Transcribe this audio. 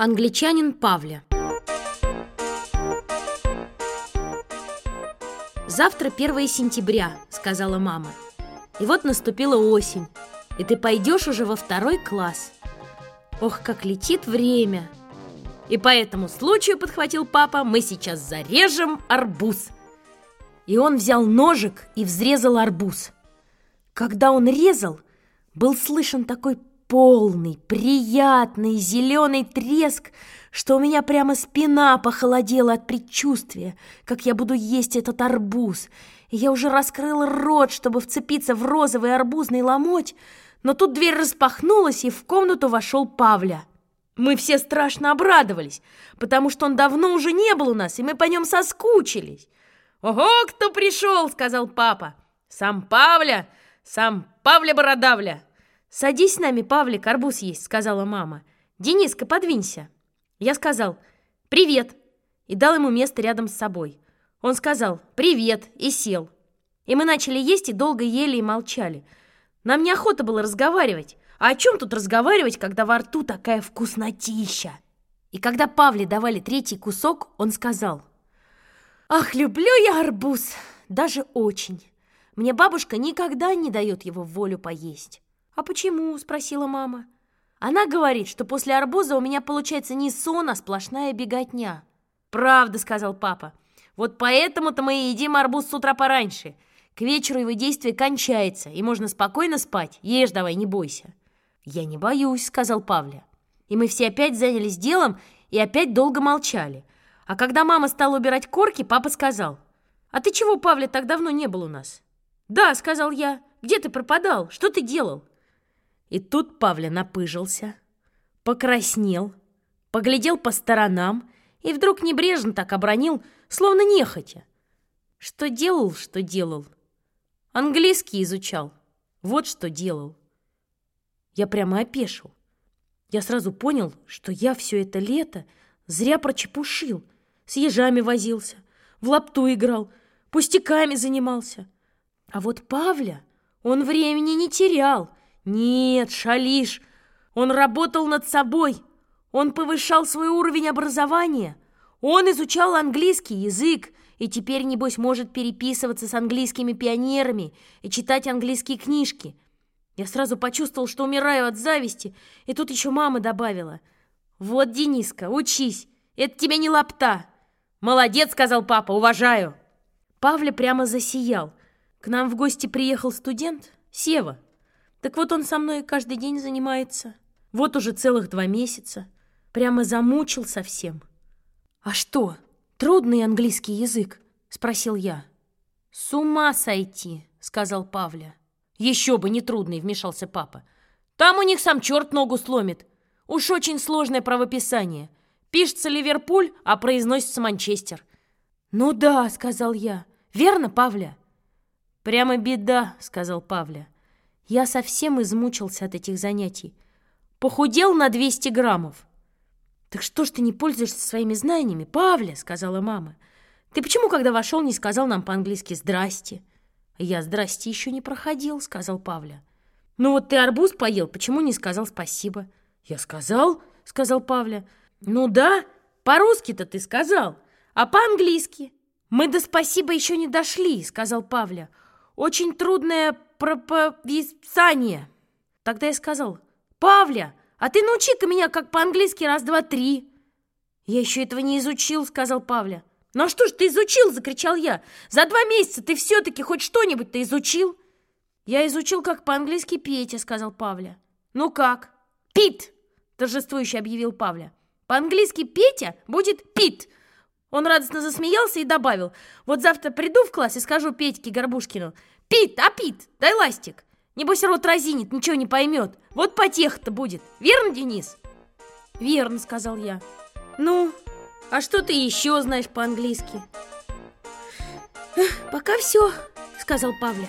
Англичанин Павля «Завтра 1 сентября», — сказала мама. И вот наступила осень, и ты пойдешь уже во второй класс. Ох, как летит время! И по этому случаю, подхватил папа, мы сейчас зарежем арбуз. И он взял ножик и взрезал арбуз. Когда он резал, был слышен такой полный, приятный зеленый треск, что у меня прямо спина похолодела от предчувствия, как я буду есть этот арбуз. И я уже раскрыла рот, чтобы вцепиться в розовый арбузный ломоть, но тут дверь распахнулась, и в комнату вошел Павля. Мы все страшно обрадовались, потому что он давно уже не был у нас, и мы по нем соскучились. «Ого, кто пришел!» — сказал папа. «Сам Павля, сам Павля Бородавля!» «Садись с нами, Павлик, арбуз есть», — сказала мама. «Дениска, подвинься». Я сказал «Привет» и дал ему место рядом с собой. Он сказал «Привет» и сел. И мы начали есть и долго ели и молчали. Нам неохота было разговаривать. А о чем тут разговаривать, когда во рту такая вкуснотища? И когда Павле давали третий кусок, он сказал «Ах, люблю я арбуз, даже очень. Мне бабушка никогда не дает его в волю поесть». «А почему?» – спросила мама. «Она говорит, что после арбуза у меня получается не сон, а сплошная беготня». «Правда», – сказал папа. «Вот поэтому-то мы и едим арбуз с утра пораньше. К вечеру его действие кончается, и можно спокойно спать. Ешь давай, не бойся». «Я не боюсь», – сказал Павля. И мы все опять занялись делом и опять долго молчали. А когда мама стала убирать корки, папа сказал, «А ты чего, Павля, так давно не был у нас?» «Да», — сказал я. «Где ты пропадал? Что ты делал?» И тут Павля напыжился, покраснел, поглядел по сторонам и вдруг небрежно так обронил, словно нехотя. Что делал, что делал? Английский изучал. Вот что делал. Я прямо опешил. Я сразу понял, что я все это лето зря прочепушил, с ежами возился, в лапту играл, пустяками занимался. А вот Павля, он времени не терял, нет, шалиш. Он работал над собой. Он повышал свой уровень образования. Он изучал английский язык и теперь, небось, может переписываться с английскими пионерами и читать английские книжки. Я сразу почувствовал, что умираю от зависти, и тут еще мама добавила. «Вот, Дениска, учись, это тебе не лапта». «Молодец», — сказал папа, — «уважаю». Павля прямо засиял. К нам в гости приехал студент, Сева. Так вот он со мной каждый день занимается. Вот уже целых два месяца. Прямо замучил совсем. «А что, трудный английский язык?» — спросил я. «С ума сойти!» — сказал Павля. «Еще бы не трудный!» — вмешался папа. «Там у них сам черт ногу сломит. Уж очень сложное правописание. Пишется Ливерпуль, а произносится Манчестер». «Ну да», — сказал я. «Верно, Павля?» «Прямо беда», — сказал Павля. Я совсем измучился от этих занятий. Похудел на 200 граммов. «Так что ж ты не пользуешься своими знаниями, Павля?» — сказала мама. «Ты почему, когда вошел, не сказал нам по-английски «здрасте»?» «Я «здрасте» еще не проходил», — сказал Павля. «Ну вот ты арбуз поел, почему не сказал спасибо?» «Я сказал», — сказал Павля. «Ну да, по-русски-то ты сказал, а по-английски?» «Мы до спасибо еще не дошли», — сказал Павля. «Очень трудное прописание. Тогда я сказал, «Павля, а ты научи-ка меня, как по-английски раз, два, три». «Я еще этого не изучил», — сказал Павля. «Ну а что ж ты изучил?» — закричал я. «За два месяца ты все-таки хоть что-нибудь-то изучил?» «Я изучил, как по-английски Петя», — сказал Павля. «Ну как?» «Пит!» — торжествующе объявил Павля. «По-английски Петя будет Пит!» Он радостно засмеялся и добавил. «Вот завтра приду в класс и скажу Петьке Горбушкину. Пит, а Пит, дай ластик. Небось рот разинит, ничего не поймет. Вот потеха-то будет. Верно, Денис? Верно, сказал я. Ну, а что ты еще знаешь по-английски? Пока все, сказал Павля.